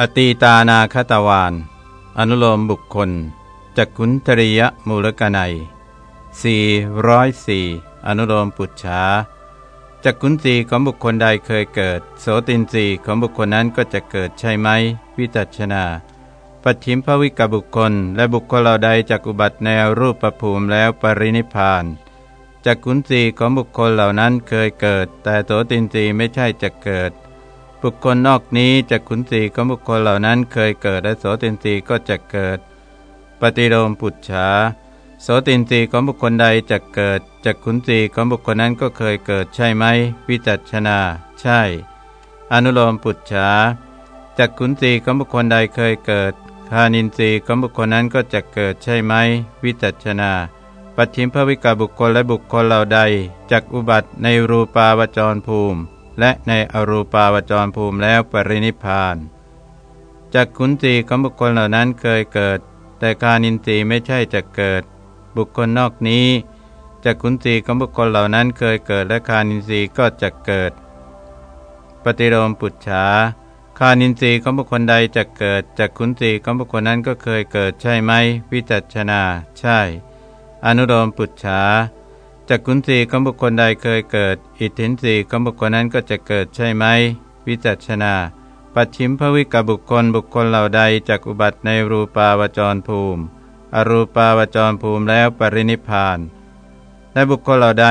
อตีตานาคตวาน อนุโลมบุคคลจักขุนทริยมูลกนัย404 อนุโลมปุจฉาจักขุนสีของบุคคลใดเคยเกิด โสตินสีของบุคคลนั้นก็จะเกิดใช่ไหม วิจัชนา ปัจฉิมภวิกบุคคล และบุคคลเราใดจากอุบัติในรูปประภูมิแล้วปรินิพานจักขุนสีของบุคคลเหล่านั้นเคยเกิด แต่โสตินสีไม่ใช่จะเกิด บุคคลนอกนี้จากขุนสีของบุคคลเหล่านั้นเคยเกิดและโสตินสีก็จะเกิด ปฏิโลมปุจฉาโสตินสีของบุคคลใดจะเกิดจากขุนสีของบุคคลนั้นก็เคยเกิดใช่ไหม วิจัชนา ใช่ อนุโลมปุจฉาจากขุนสีของบุคคลใดเคยเกิดคานินทรีย์ของบุคคลนั้นก็จะเกิดใช่ไหม วิจัชนา ปัจฉิมภวิกาบุคคลและบุคคลเหล่าใดจากอุบัติในรูปาวจรภูมิ และในอรูปาวจรภูมิแล้วปรินิพานจากขุนตีของบุคคลเหล่านั้นเคยเกิด แต่กานินทรีย์ไม่ใช่จะเกิด บุคคลนอกนี้จากขุนตีของบุคคลเหล่านั้นเคยเกิดและคานินทรีย์ก็จะเกิด ปฏิโลมปุจฉาคานินทรีย์ของบุคคลใดจะเกิดจากขุนตีของบุคคลนั้นก็เคยเกิดใช่ไหม วิจัชนา ใช่ อนุโลมปุจฉา จากขุนสีของบุคคลใดเคยเกิด อิทธินสีของบุคคลนั้นก็จะเกิดใช่ไหม วิจัชนา ปัจฉิมภวิกบุคคลบุคคลเหล่าใดจากอุบัติในรูปาวจรภูมิ อรูปาวจรภูมิแล้วปรินิพานและบุคคลเหล่าใด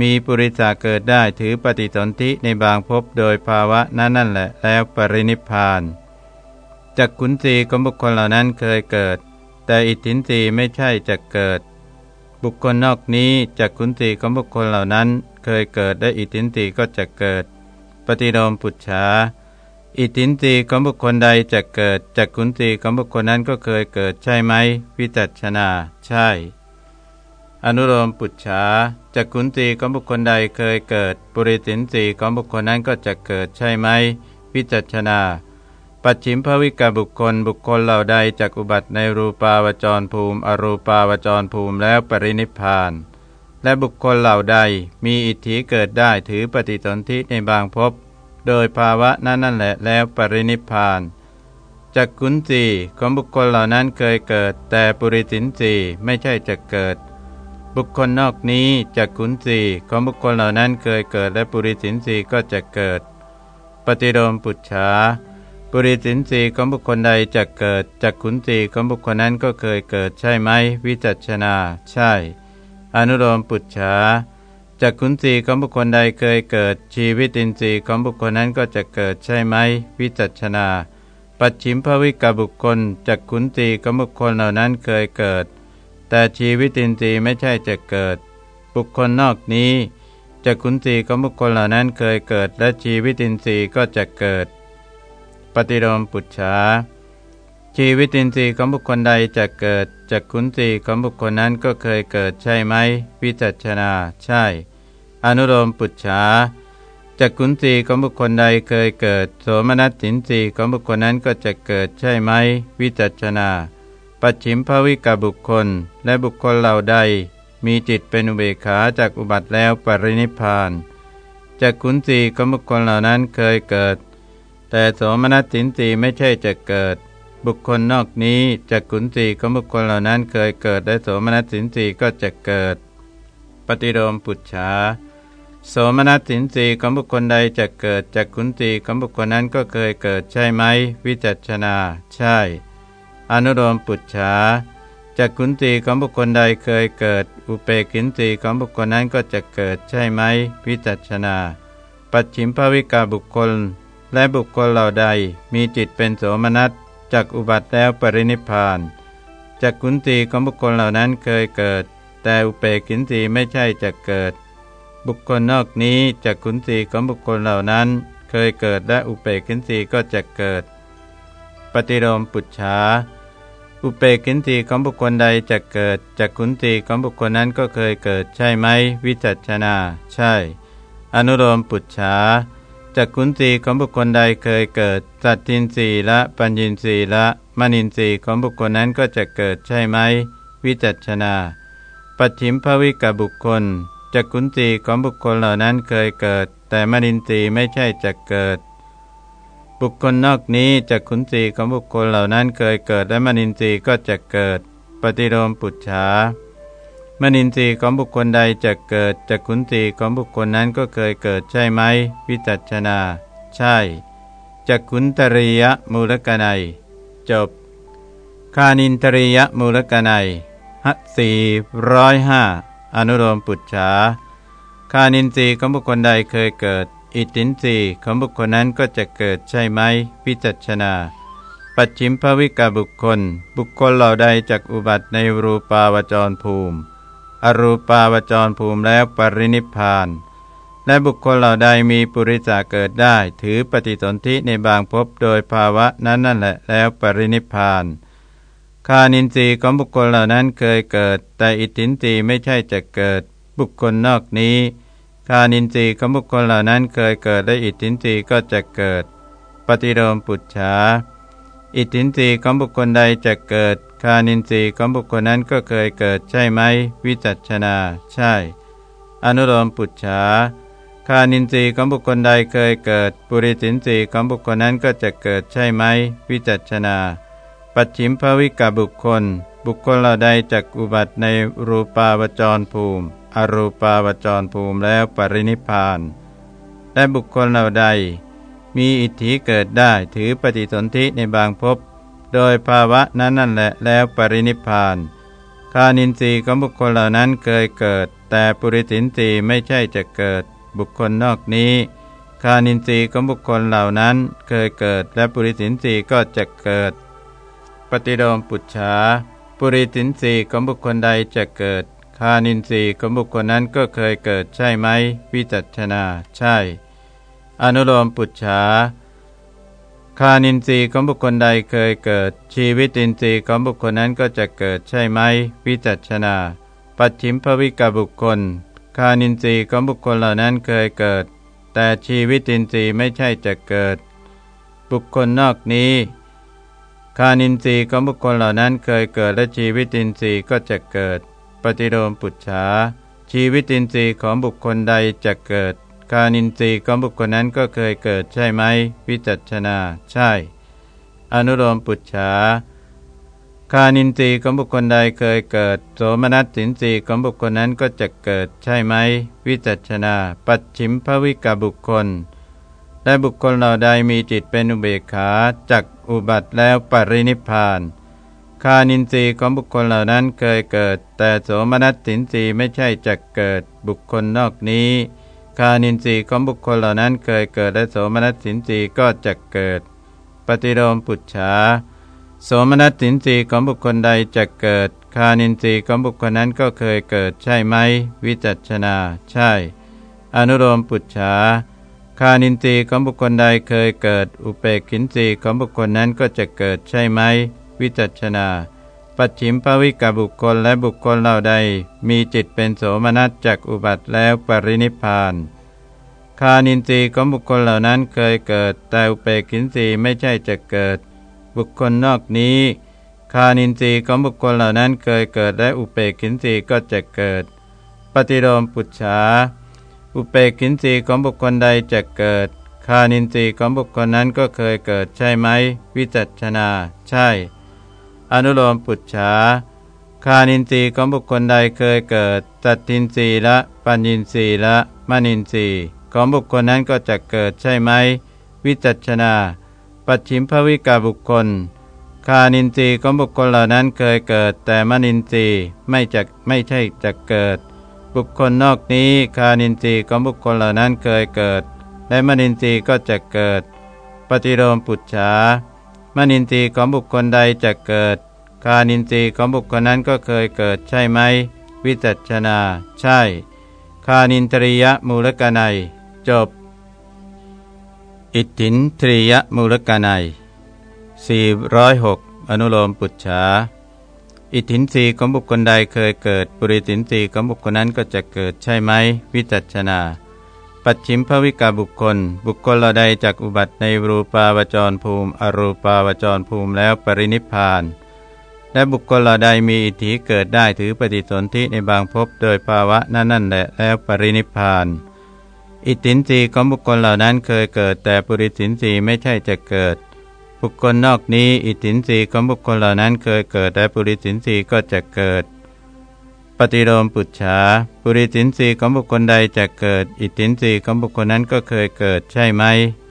มีปุริสาเกิดได้ถือปฏิสนธิในบางภพโดยภาวะนั้นนั่นแหละแล้วปรินิพานจากขุนสีของบุคคลเหล่านั้นเคยเกิด แต่อิทธินสีไม่ใช่จะเกิด บุคคลนอกนี้จากขุนตีของบุคคลเหล่านั้น เคยเกิดได้อิทินตีก็จะเกิด ปฏิโลมปุจฉาอิทินตีของบุคคลใดจะเกิดจากขุนตีของบุคคลนั้นก็เคยเกิดใช่ไหมวิจัชนา ใช่ อนุโลมปุจฉาจากขุนตีของบุคคลใดเคยเกิด ปุริสินตีของบุคคลนั้นก็จะเกิดใช่ไหมวิจัชนา ปัจฉิมภวิกบุคคลบุคคลเหล่าใดจากอุบัติในรูปาวจรภูมิ อรูปาวจรภูมิแล้วปรินิพาน และบุคคลเหล่าใดมีอิทธิเกิดได้ถือปฏิสนธิในบางภพโดยภาวะนั้นนั่นแหละแล้วปรินิพานจากขุนสีของบุคคลเหล่านั้นเคยเกิด แต่ปุริสินสีไม่ใช่จะเกิด บุคคลนอกนี้จากขุนสีของบุคคลเหล่านั้นเคยเกิดและปุริสินสีก็จะเกิด ปฏิโลมปุจฉา ปุริสินสีของบุคคลใดจะเกิดจากขุนสีของบุคคลนั้นก็เคยเกิดใช่ไหม วิจัชนา ใช่ อนุโลมปุจฉาจากขุนสีของบุคคลใดเคยเกิด ชีวิตินทรีย์ของบุคคลนั้นก็จะเกิดใช่ไหม วิจัชนา ปัจฉิมภวิกบุคคลจากขุนสีของบุคคลเหล่านั้นเคยเกิด แต่ชีวิตินทรีย์ไม่ใช่จะเกิด บุคคลนอกนี้จากขุนสีของบุคคลเหล่านั้นเคยเกิด และชีวิตินทรีย์ก็จะเกิด ปฏิโลมปุจฉาชีวิตินทรีย์ของบุคคลใดจะเกิดจากขุนสีของบุคคลนั้นก็เคยเกิดใช่ไหมวิจัชนา ใช่ อนุโลมปุจฉาจากขุนสีของบุคคลใดเคยเกิด โสมนัสสินสีของบุคคลนั้นก็จะเกิดใช่ไหมวิจัชนา ปัจฉิมภวิกบุคคล และบุคคลเหล่าใด มีจิตเป็นอุเบกขาจากอุบัติแล้วปรินิพานจากขุนสีของบุคคลเหล่านั้นเคยเกิด แต่โสมนัสสินสีไม่ใช่จะเกิด บุคคลนอกนี้จากขุนสีของบุคคลเหล่านั้นเคยเกิดและโสมนัสสินสีก็จะเกิด ปฏิโลมปุจฉาโสมนัสสินสีของบุคคลใดจะเกิดจากขุนสีของบุคคลนั้นก็เคยเกิดใช่ไหม วิจัชนา ใช่ อนุโลมปุจฉาจากขุนสีของบุคคลใดเคยเกิด อุเปกินสีของบุคคลนั้นก็จะเกิดใช่ไหม วิจัชนา ปัจฉิมภวิกาบุคคล และบุคคลเหล่าใดมีจิตเป็นโสมนัสจากอุบัติแล้วปรินิพานจากขุนตีของบุคคลเหล่านั้นเคยเกิด แต่อุเปกินตีไม่ใช่จะเกิด บุคคลนอกนี้จากขุนตีของบุคคลเหล่านั้น เคยเกิดและอุเปกินตีก็จะเกิด ปฏิโลมปุจฉาอุเปกินตีของบุคคลใดจะเกิดจากขุนตีของบุคคลนั้นก็เคยเกิดใช่ไหม วิจัชนา ใช่ อนุโลมปุจฉา จากขุนสีของบุคคลใดเคยเกิด สัตทินสีละ ปัญญินสีละมณินสีของบุคคลนั้นก็จะเกิดใช่ไหม วิจัชนา ปัจฉิมภวิกบุคคลจากขุนสีของบุคคลเหล่านั้นเคยเกิด แต่มณินสีไม่ใช่จะเกิด บุคคลนอกนี้จากขุนสีของบุคคลเหล่านั้นเคยเกิดและมนินทรีก็จะเกิด ปฏิโลมปุจฉา มนินทรีย์ของบุคคลใดจะเกิดจากขุนสีของบุคคลนั้นก็เคยเกิดใช่ไหม วิจัชนา ใช่จากขุนตริยมูลกนัย จบ คานินตริยมูลกนัยหัสี่ร้อยห้าอนุโลมปุจฉาคานินทรีย์ของบุคคลใดเคยเกิด อิตินทรีย์ของบุคคลนั้นก็จะเกิดใช่ไหมวิจัชนา ปัจฉิมภวิกาบุคคล บุคคลเหล่าใดจากอุบัติในรูปาวจรภูมิ อรูปาวจรภูมิแล้วปรินิพาน และบุคคลเหล่าใดมีปุริจาเกิดได้ ถือปฏิสนธิในบางภพโดยภาวะนั้นนั่นแหละแล้วปรินิพานคานินทรีย์ของบุคคลเหล่านั้นเคยเกิด แต่อิตินทรีย์ไม่ใช่จะเกิด บุคคลนอกนี้คานินทรีย์ของบุคคลเหล่านั้นเคยเกิดและอิตินทรีย์ก็จะเกิด ปฏิโลมปุจฉาอิตินทรีย์ของบุคคลใดจะเกิด คานินทรีย์ของบุคคลนั้นก็เคยเกิดใช่ไหม วิจัชนา ใช่ อนุโลมปุจฉาคานินทรีย์ของบุคคลใดเคยเกิด ปุริสินทรีย์ของบุคคลนั้นก็จะเกิดใช่ไหม วิจัชนา ปัจฉิมภวิกบุคคล บุคคลเหล่าใดจักอุบัติในรูปาวจรภูมิ อรูปาวจรภูมิแล้วปรินิพาน และบุคคลเหล่าใด มีอิทธิเกิดได้ถือปฏิสนธิในบางภพ โดยภาวะนั้นนั่นแหละแล้วปรินิพานคานินทรีย์ของบุคคลเหล่านั้นเคยเกิด แต่ปุริสินทรีย์ไม่ใช่จะเกิด บุคคลนอกนี้คานินทรีย์ของบุคคลเหล่านั้นเคยเกิด และปุริสินทรีย์ก็จะเกิด ปฏิโลมปุจฉาปุริสินสีของบุคคลใดจะเกิดคานินสีของบุคคลนั้นก็เคยเกิดใช่ไหมวิจัชนา ใช่ อนุโลมปุจฉา คานินทรีย์ของบุคคลใดเคยเกิด ชีวิตินทรีย์ของบุคคลนั้นก็จะเกิดใช่ไหม วิจัชนา ปัจฉิมภวิกบุคคล คานินทรีย์ของบุคคลเหล่านั้นเคยเกิด แต่ชีวิตินทรีย์ไม่ใช่จะเกิด บุคคลนอกนี้ คานินทรีย์ของบุคคลเหล่านั้นเคยเกิดและชีวิตินทรีย์ก็จะเกิด ปฏิโลมปุจฉาชีวิตินทรีย์ของบุคคลใดจะเกิด คานินทรีย์ของบุคคลนั้นก็เคยเกิดใช่ไหม วิจัชนา ใช่ อนุโลมปุจฉาคานินทรีย์ของบุคคลใดเคยเกิด โสมนัสสินทรีย์ของบุคคลนั้นก็จะเกิดใช่ไหม วิจัชนา ปัจฉิมภวิกบุคคล และบุคคลเหล่าใดมีจิตเป็นอุเบกขาจักอุบัติแล้วปรินิพาน คานินทรีย์ของบุคคลเหล่านั้นเคยเกิด แต่โสมนัสสินทรีย์ไม่ใช่จักเกิดบุคคลนอกนี้ คานินทรีย์ของบุคคลเหล่านั้นเคยเกิดและโสมนัสสินทรีย์ก็จะเกิด ปฏิโลมปุจฉาโสมนัสสินทรีย์ของบุคคลใดจะเกิด คานินทรีย์ของบุคคลนั้นก็เคยเกิดใช่ไหม วิจัชนา ใช่ อนุโลมปุจฉาคานินทรีย์ของบุคคลใดเคยเกิด อุเปกินทรีย์ของบุคคลนั้นก็จะเกิดใช่ไหม วิจัชนา ปัจฉิมภวิกบุคคลและบุคคลเหล่าใด มีจิตเป็นโสมนัสจากอุบัติแล้วปรินิพาน คานินทรีย์ของบุคคลเหล่านั้นเคยเกิด แต่อุเปกินทรีย์ไม่ใช่จะเกิด บุคคลนอกนี้ คานินทรีย์ของบุคคลเหล่านั้นเคยเกิดและอุเปกินทรีย์ก็จะเกิด ปฏิโลมปุจฉาอุเปกินสีของบุคคลใดจะเกิด คานินทรีย์ของบุคคลนั้นก็เคยเกิดใช่ไหม วิจัชนา ใช่ อนุโลมปุจฉาคานินทรีย์ของบุคคลใดเคยเกิดตัดทินทรีย์ละ ปัญญินทรีย์ละมณินทรีย์ของบุคคลนั้นก็จะเกิดใช่ไหม วิจัชนา ปัจฉิมภวิกาบุคคล คานินทรีย์ของบุคคลเหล่านั้นเคยเกิด แต่มณินทรีย์ไม่จะไม่ใช่จะเกิด บุคคลนอกนี้คานินทรีย์ของบุคคลเหล่านั้นเคยเกิด และมนินทรีย์ก็จะเกิด ปฏิโลมปุจฉา มนินทรีย์ของบุคคลใดจะเกิดคานินทรีย์ของบุคคลนั้นก็เคยเกิดใช่ไหม วิจัชนา ใช่ คานินทรียมูลกนัย จบ อิทธินทรียมูลกนัย406 อนุโลมปุจฉาอิทธินรีของบุคคลใดเคยเกิด ปุริสินรีของบุคคลนั้นก็จะเกิดใช่ไหม วิจัชนา ปัจฉิมภวิกาบุคคล บุคคลเราใดจากอุบัติในรูปาวจรภูมิ อรูปาวจรภูมิแล้วปรินิพาน และบุคคลเราใดมีอิทธิเกิดได้ถือปฏิสนธิในบางภพโดยภาวะนั้นนั่นแหละแล้วปรินิพาน อิทธินรีของบุคคลเหล่านั้นเคยเกิดแต่ปุริสินรีไม่ใช่จะเกิด บุคคลนอกนี้อิทธินรีของบุคคลเหล่านั้นเคยเกิดแต่ปุริสินรีก็จะเกิด ฏิโลมปุจฉาปุริสินรีของบุคคลใดจะเกิด อิทธินรีของบุคคลนั้นก็เคยเกิดใช่ไหม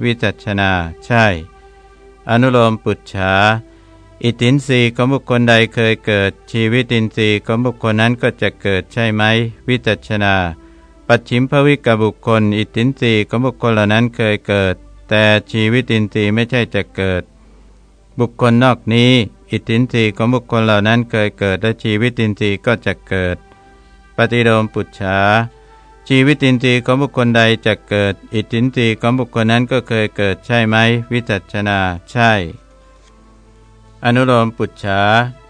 วิจัชนา ใช่ อนุโลมปุจฉาอิทธินรีของบุคคลใดเคยเกิด ชีวิตินทรีของบุคคลนั้นก็จะเกิดใช่ไหม วิจัชนา ปัจฉิมภวิกบุคคล อิทธินรีของบุคคลเหล่านั้นเคยเกิด แต่ชีวิตินทรีไม่ใช่จะเกิด บุคคลนอกนี้ อิทธินรีของบุคคลเหล่านั้นเคยเกิดและชีวิตินทรีย์ก็จะเกิด ปฏิโลมปุจฉาชีวิตินทรีย์ของบุคคลใดจะเกิด อิทธินรีของบุคคลนั้นก็เคยเกิดใช่ไหม วิจัชนา ใช่ อนุโลมปุจฉา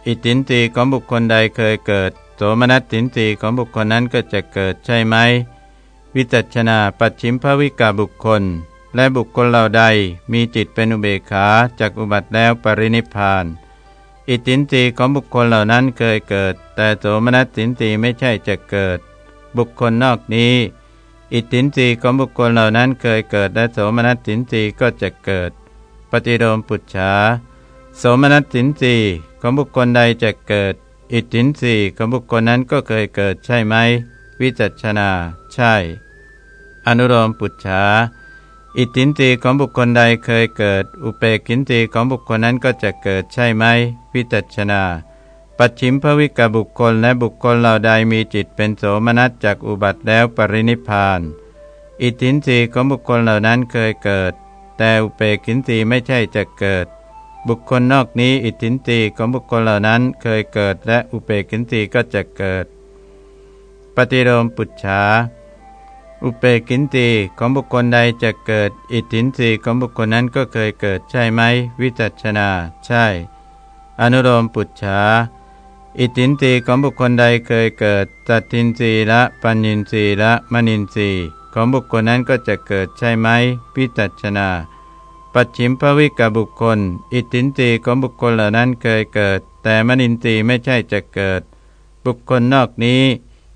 อิตินตีของบุคคลใดเคยเกิดโสมนัสตินตีของบุคคลนั้นก็จะเกิดใช่ไหม วิจัชนาปัจฉิมภวิกาบุคคล และบุคคลเหล่าใดมีจิตเป็นอุเบกขาจากอุบัติแล้วปรินิพาน อิตินตีของบุคคลเหล่านั้นเคยเกิด แต่โสมนัสตินตีไม่ใช่จะเกิด บุคคลนอกนี้ อิตินตีของบุคคลเหล่านั้นเคยเกิด และโสมนัสตินตีก็จะเกิด ปฏิโลมปุจฉาโสมนัสสินสีของบุคคลใดจะเกิด อิทธินสีของบุคคลนั้นก็เคยเกิดใช่ไหม วิจัชนา ใช่ อนุโลมปุจฉา อิทธินสีของบุคคลใดเคยเกิด อุเปกินสีของบุคคลนั้นก็จะเกิดใช่ไหมวิจัชนา ปัจฉิมภวิกบุคคลและบุคคลเหล่าใดมีจิตเป็นโสมนัสจากอุบัติแล้วปรินิพานอิทธินสีของบุคคลเหล่านั้นเคยเกิด แต่อุเปกินสีไม่ใช่จะเกิด บุคคลนอกนี้อิทธินตีของบุคคลเหล่านั้นเคยเกิด และอุเปกินตีก็จะเกิด ปฏิโลมปุจฉา อุเปกินตีของบุคคลใดจะเกิด อิทธินตีของบุคคลนั้นก็เคยเกิดใช่ไหม วิจัชนา ใช่ อนุโลมปุจฉาอิทธินตีของบุคคลใดเคยเกิดตัตินรีละปัญญินรีละมณินรีของบุคคลนั้นก็จะเกิดใช่ไหมวิจัชนา ปัจฉิมภวิกบุคคล อิทธินตีของบุคคลเหล่านั้นเคยเกิด แต่มนินตีไม่ใช่จะเกิด บุคคลนอกนี้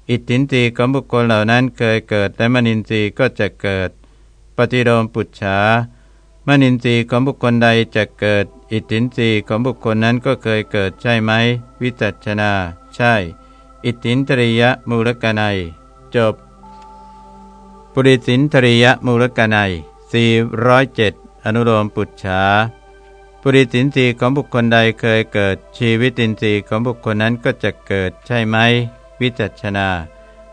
อิทธินตีของบุคคลเหล่านั้นเคยเกิดแต่มนินตีก็จะเกิด ปฏิโลมปุจฉามนินทรีย์ของบุคคลใดจะเกิด อิทธินรีของบุคคลนั้นก็เคยเกิดใช่ไหม วิจัชนา ใช่ อิทธินตริยมูลกนัย จบ ปุริสินตริยมูลกนัย407 อนุโลมปุจฉาปุริสินทรีย์ของบุคคลใดเคยเกิด ชีวิตินทรีย์ของบุคคลนั้นก็จะเกิดใช่ไหม วิจัชนา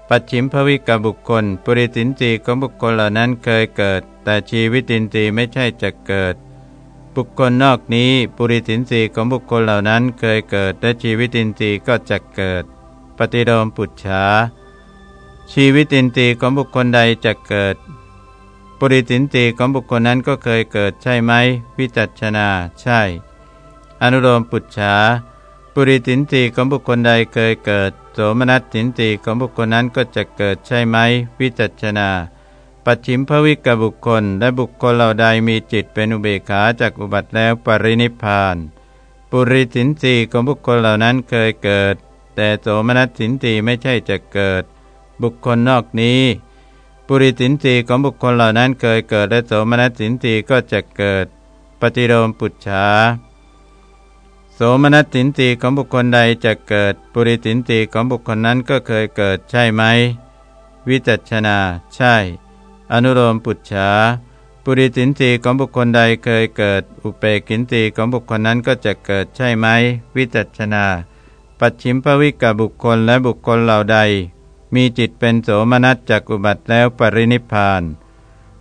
ปัจฉิมภวิกบุคคล ปุริสินทรีของบุคคลเหล่านั้นเคยเกิด แต่ชีวิตินทรีไม่ใช่จะเกิด บุคคลนอกนี้ ปุริสินทรีของบุคคลเหล่านั้นเคยเกิด และชีวิตินทรีก็จะเกิด ปฏิโลมปุจฉาชีวิตินทรีของบุคคลใดจะเกิดปุริสินตีของบุคคลนั้นก็เคยเกิดใช่ไหมวิจัชนา ใช่ อนุโลมปุจฉา ปุริสินตีของบุคคลใดเคยเกิด โสมนัสสินตีของบุคคลนั้นก็จะเกิดใช่ไหม วิจัชนา ปัจฉิมภวิกบุคคล และบุคคลเหล่าใดมีจิตเป็นอุเบกขาจากอุบัติแล้วปรินิพาน ปุริสินตีของบุคคลเหล่านั้นเคยเกิด แต่โสมนัสสินตีไม่ใช่จะเกิด บุคคลนอกนี้ ปุริสินตีของบุคคลเหล่านั้นเคยเกิด และโสมนัสสินตีก็จะเกิด ปฏิโลมปุจฉา โสมนัสสินตีของบุคคลใดจะเกิด ปุริสินตีของบุคคลนั้นก็เคยเกิดใช่ไหม วิจัชนา ใช่ อนุโลมปุจฉาปุริสินตีของบุคคลใดเคยเกิด อุเปกินตีของบุคคลนั้นก็จะเกิดใช่ไหม วิจัชนา ปัจฉิมภวิกบุคคลและบุคคลเหล่าใด มีจิตเป็นโสมนัสจากอุบัติแล้วปรินิพาน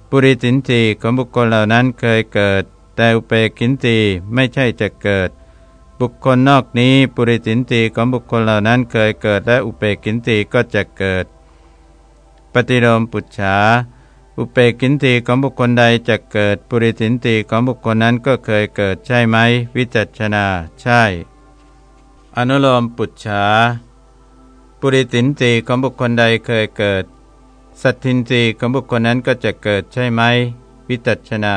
ปุริสินสีของบุคคลเหล่านั้นเคยเกิด แต่อุเปกินสีไม่ใช่จะเกิด บุคคลนอกนี้ปุริสินสีของบุคคลเหล่านั้นเคยเกิดและอุเปกินสีก็จะเกิด ปฏิโลมปุจฉาอุเปกินตีของบุคคลใดจะเกิด ปุริสินตีของบุคคลนั้นก็เคยเกิดใช่ไหม วิจัชนา ใช่ อนุโลมปุจฉาปุริสินสีของบุคคลใดเคยเกิด สัตทินสีของบุคคลนั้นก็จะเกิดใช่ไหม วิจัชนา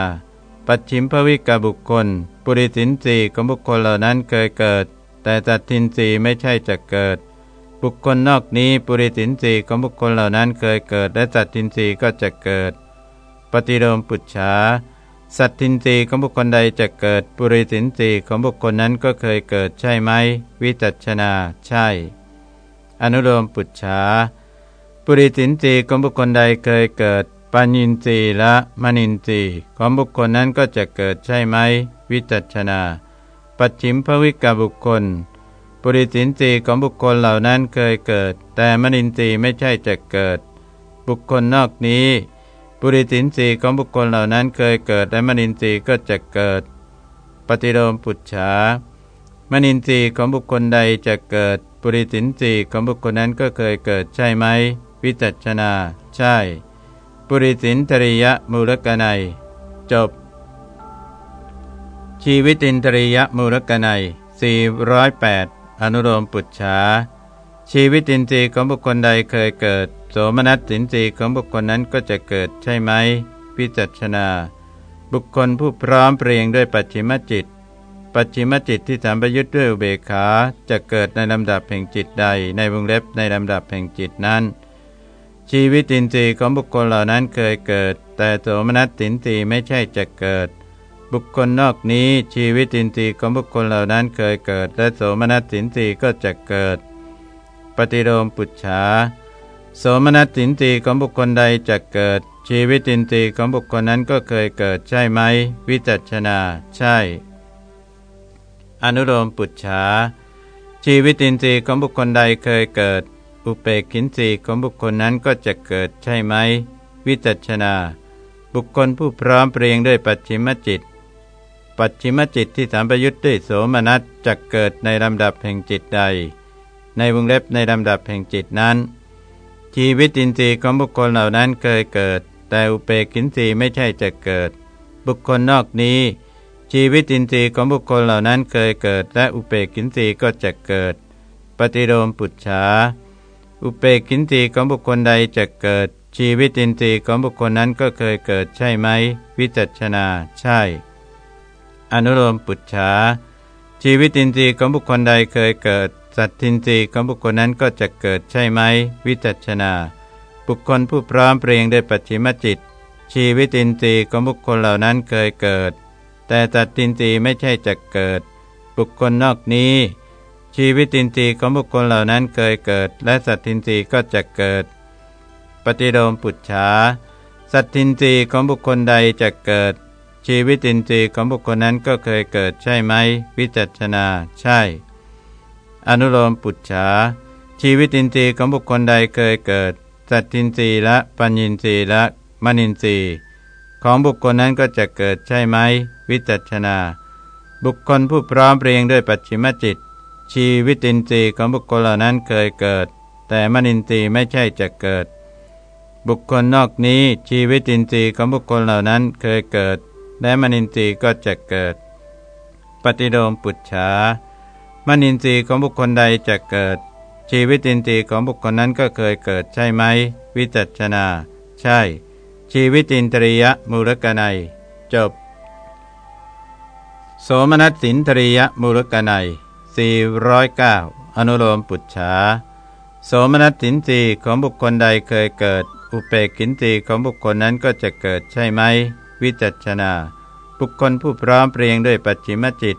ปัจฉิมภวิกบุคคล ปุริสินสีของบุคคลเหล่านั้นเคยเกิด แต่สัตทินสีไม่ใช่จะเกิด บุคคลนอกนี้ปุริสินสีของบุคคลเหล่านั้นเคยเกิด และสัตทินสีก็จะเกิด ปฏิโลมปุจฉาสัตทินรีของบุคคลใดจะเกิด ปุริสินรีของบุคคลนั้นก็เคยเกิดใช่ไหม วิจัชนา ใช่ อนุโลมปุจฉาปุริสินรีของบุคคลใดเคยเกิด ปัญญินรีและมณินรีของบุคคลนั้นก็จะเกิดใช่ไหม วิจัชนา ปัจฉิมภวิกบุคคล ปุริสินรีของบุคคลเหล่านั้นเคยเกิด แต่มณินรีไม่ใช่จะเกิด บุคคลนอกนี้ปุริสินสีของบุคคลเหล่านั้นเคยเกิดและมนินทรีย์ก็จะเกิด ปฏิโลมปุจฉามนินทรีย์ของบุคคลใดจะเกิด ปุริสินสีของบุคคลนั้นก็เคยเกิดใช่ไหม วิจัชนา ใช่ ปุริสินทริยมูลกนัย จบ ชีวิตินทริยมูลกนัย408 อนุโลมปุจฉาชีวิตินทรีย์ของบุคคลใดเคยเกิด โสมนัสสินทรีย์ของบุคคลนั้นก็จะเกิดใช่ไหมพิจัชนา บุคคลผู้พร้อมเปรียงด้วยปัจฉิมจิต ปัจฉิมจิตที่สัมประยุทธ์ด้วยอุเบกขาจะเกิดในลำดับแห่งจิตใดในวงเล็บในลำดับแห่งจิตนั้น ชีวิตินทรีย์ของบุคคลเหล่านั้นเคยเกิด แต่โสมนัสสินทรีย์ไม่ใช่จะเกิด บุคคลนอกนี้ชีวิตินทรีย์ของบุคคลเหล่านั้นเคยเกิด และโสมนัสสินทรีย์ก็จะเกิด ปฏิโลมปุจฉาโสมนัสสินตีของบุคคลใดจะเกิด ชีวิตินทรีย์ของบุคคลนั้นก็เคยเกิดใช่ไหม วิจัชนา ใช่ อนุโลมปุจฉาชีวิตินทรีย์ของบุคคลใดเคยเกิด อุเปกินทรีของบุคคลนั้นก็จะเกิดใช่ไหม วิจัชนา บุคคลผู้พร้อมเปรียงด้วยปัจฉิมจิต ปัจฉิมจิตที่สามประยุทธ์ด้วยโสมนัสจะเกิดในลำดับแห่งจิตใด ในวงเล็บในลำดับแห่งจิตนั้น ชีวิตอินทรีย์ของบุคคลเหล่านั้นเคยเกิด แต่อุเปกินทรีย์ไม่ใช่จะเกิด บุคคลนอกนี้ ชีวิตอินทรีย์ของบุคคลเหล่านั้นเคยเกิด และอุเปกินทรีย์ก็จะเกิด ปฏิโลมปุจฉา อุเปกินทรีของบุคคลใดจะเกิด ชีวิตินทรีย์ของบุคคลนั้นก็เคยเกิดใช่ไหม วิจัชนา ใช่ อนุโลมปุจฉาชีวิตินทรีย์ของบุคคลใดเคยเกิด สัตทินรีของบุคคลนั้นก็จะเกิดใช่ไหม วิจัชนา บุคคลผู้พร้อมเปรียงด้ปัจฉิมจิต ชีวิตินทรีย์ของบุคคลเหล่านั้นเคยเกิด แต่สัตทินรีไม่ใช่จะเกิด บุคคลนอกนี้ ชีวิตินทรีย์ของบุคคลเหล่านั้นเคยเกิด และสัตทินทรีก็จะเกิด ปฏิโลมปุจฉาสัตทินทรีของบุคคลใดจะเกิด ชีวิตินทรีย์ของบุคคลนั้นก็เคยเกิดใช่ไหม วิจัชนา ใช่ อนุโลมปุจฉาชีวิตินทรีย์ของบุคคลใดเคยเกิด สัตทินทรีย์และปัญญินทรีย์และมณินทรีย์ของบุคคลนั้นก็จะเกิดใช่ไหม วิจัชนา บุคคลผู้พร้อมเรียงด้วยปัจฉิมจิต ชีวิตินทรีย์ของบุคคลเหล่านั้นเคยเกิด แต่มณินทรีย์ไม่ใช่จะเกิด บุคคลนอกนี้ชีวิตินทรีย์ของบุคคลเหล่านั้นเคยเกิด และมณินทรีย์ก็จะเกิด ปฏิโลมปุจฉามนินทรีย์ของบุคคลใดจะเกิด ชีวิตินทรีย์ของบุคคลนั้นก็เคยเกิดใช่ไหม วิจัชนา ใช่ ชีวิตินทรียมูลกนัย จบ โสมนัสสินทรียมูลกนัย 409 อนุโลมปุจฉาโสมนัสสินทรีของบุคคลใดเคยเกิด อุเปกินทรีของบุคคลนั้นก็จะเกิดใช่ไหม วิจัชนา บุคคลผู้พร้อมเปรียงด้วยปัจฉิมจิต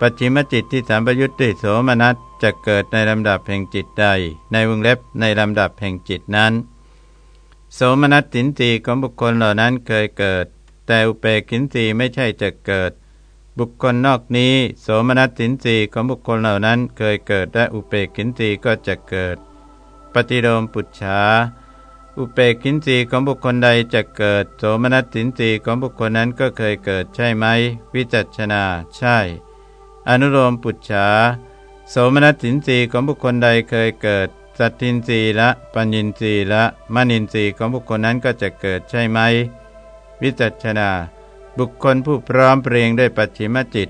ปัจฉิมจิตที่สัมประยุทธ์ด้วยโสมนัสจะเกิดในลำดับแห่งจิตใด ในวงเล็บในลำดับแห่งจิตนั้น โสมนัสสินสีของบุคคลเหล่านั้นเคยเกิด แต่อุเปกินสีไม่ใช่จะเกิด บุคคลนอกนี้ โสมนัสสินสีของบุคคลเหล่านั้นเคยเกิดและอุเปกินสีก็จะเกิด ปฏิโลมปุจฉาอุเปกินสีของบุคคลใดจะเกิด โสมนัสสินสีของบุคคลนั้นก็เคยเกิดใช่ไหม วิจัชนา ใช่ อนุโลมปุจฉาโสมนัสสินสีของบุคคลใดเคยเกิด สัตทินรีละ ปัญญินรีละมณินรีของบุคคลนั้นก็จะเกิดใช่ไหม วิจัชนา บุคคลผู้พร้อมเปรียงด้วยปัจฉิมจิต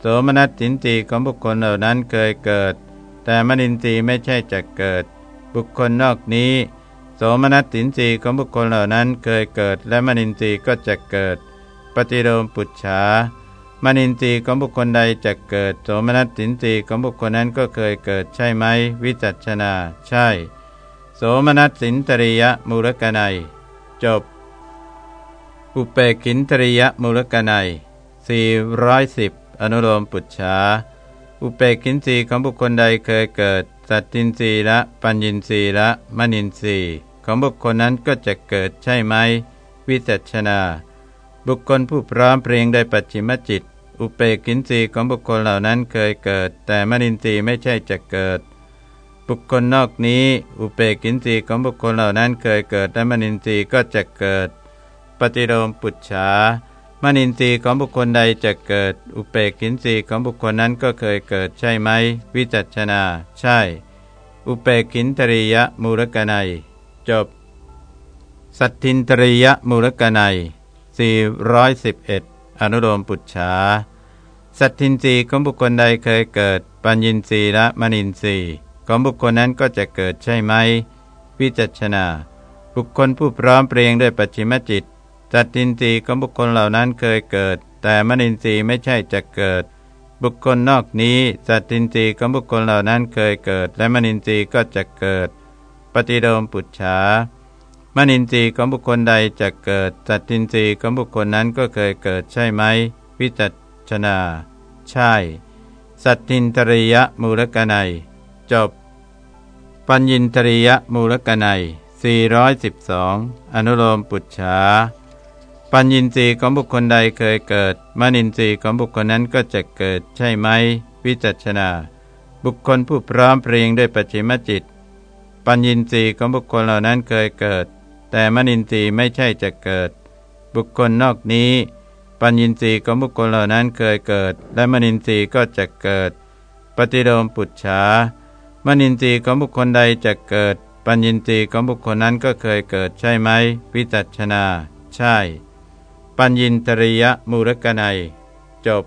โสมนัสสินรีของบุคคลเหล่านั้นเคยเกิด แต่มณินรีไม่ใช่จะเกิด บุคคลนอกนี้ โสมนัสสินรีของบุคคลเหล่านั้นเคยเกิด และมณินรีก็จะเกิด ปฏิโลมปุจฉามนินทรีย์ของบุคคลใดจะเกิด โสมนัสสินทรีของบุคคลนั้นก็เคยเกิดใช่ไหม วิจัชนา ใช่ โสมนัสสินตริยมูลกนัย จบ อุเปกินตริยมูลกนัย410 อนุโลมปุจฉาอุเปกินสีของบุคคลใดเคยเกิด สัตตินรีละ ปัญญินรีละมณินรีของบุคคลนั้นก็จะเกิดใช่ไหม วิจัชนา บุคคลผู้พร้อมเพรียงได้ปัจฉิมจิต อุเปกินสีของบุคคลเหล่านั้นเคยเกิด แต่มณินทรีไม่ใช่จะเกิด บุคคลนอกนี้ อุเปกินสีของบุคคลเหล่านั้นเคยเกิดและมณินทรีก็จะเกิด ปฏิโลมปุจฉามนินทรีย์ของบุคคลใดจะเกิด อุเปกินทรีย์ของบุคคลนั้นก็เคยเกิดใช่ไหม วิจัชนา ใช่ อุเปกินตริยมูลกนัย จบ สัตทินตริยมูลกนัย411 อนุโลมปุจฉาสัตทินทรีย์ของบุคคลใดเคยเกิด ปัญญินทรีและมณินทรีย์ของบุคคลนั้นก็จะเกิดใช่ไหม วิจัชนา บุคคลผู้พร้อมเปรียงด้วยปัจฉิมจิต สัตตินทรีย์ของบุคคลเหล่านั้นเคยเกิด แต่มนินทรีย์ไม่ใช่จะเกิด บุคคลนอกนี้สัตตินทรีย์ของบุคคลเหล่านั้นเคยเกิด และมนินทรีย์ก็จะเกิด ปฏิโดมปุจฉามนินทรีย์ของบุคคลใดจะเกิดสัตตินทรีย์ของบุคคลนั้นก็เคยเกิดใช่ไหมวิจัชนา ใช่ สัตตินตริยมูลกนัย จบ ปัญญินตริยมูลกนัย412 อนุโลมปุจฉา ปัญญินทรีย์ของบุคคลใดเคยเกิดมนินทรีย์ของบุคคลนั้นก็จะเกิดใช่ไหม วิจัชนา บุคคลผู้พร้อมเพรียงด้วยปัจฉิมจิต ปัญญินทรีย์ของบุคคลเหล่านั้นเคยเกิด แต่มนินทรีย์ไม่ใช่จะเกิด บุคคลนอกนี้ ปัญญินทรีย์ของบุคคลเหล่านั้นเคยเกิด และมนินทรีย์ก็จะเกิด ปฏิโลมปุจฉามนินทรีย์ของบุคคลใดจะเกิด ปัญญินทรีย์ของบุคคลนั้นก็เคยเกิดใช่ไหมวิจัชนา ใช่ ปัญญินตริยมูรกนัย จบ